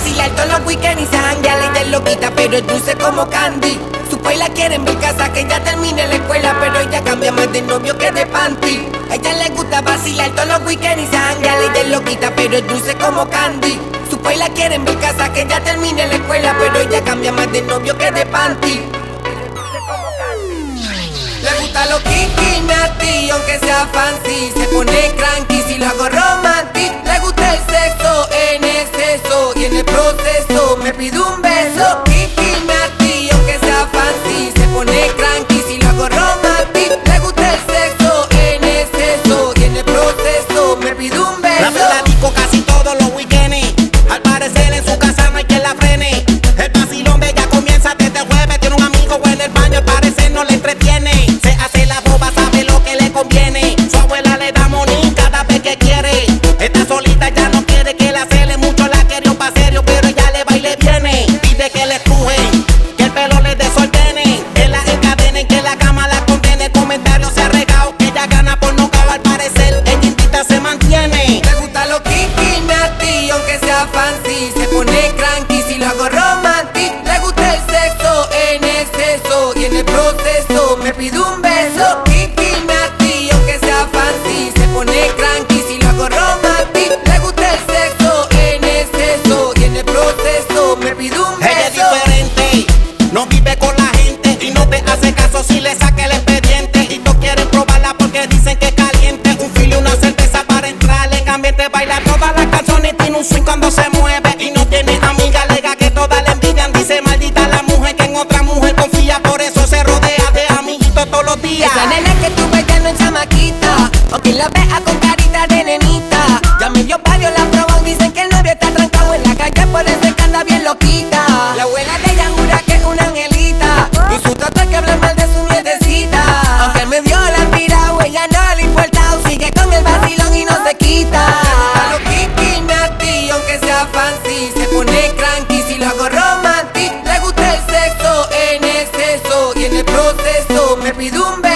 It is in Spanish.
vacilar todos los weekends y sangre. La ella es loquita, pero es dulce como candy. Su país la quiere en mi casa, que ya termine la escuela, pero ella cambia más de novio que de panty. A ella le gusta vacilar todos los weekends y sangre. La ella es loquita, pero es dulce como candy. Su país la quiere en mi casa, que ya termine la escuela, pero ella cambia más de novio que de panty. Le gusta lo kinky, aunque sea fancy, se pone cranky Rap la disco casi fancy, se pone cranky si lo hago romantic. Le gusta el sexo en exceso y en el proceso me pide un beso. se mueve y no tiene amiga, alega que todas le envidian. Dice maldita la mujer que en otra mujer confía, por eso se rodea de amiguitos todos los días. Esa nena que tú ya no es chamaquita, o quien la vea con carita de nenita, ya medio parió la eres me pido un beso.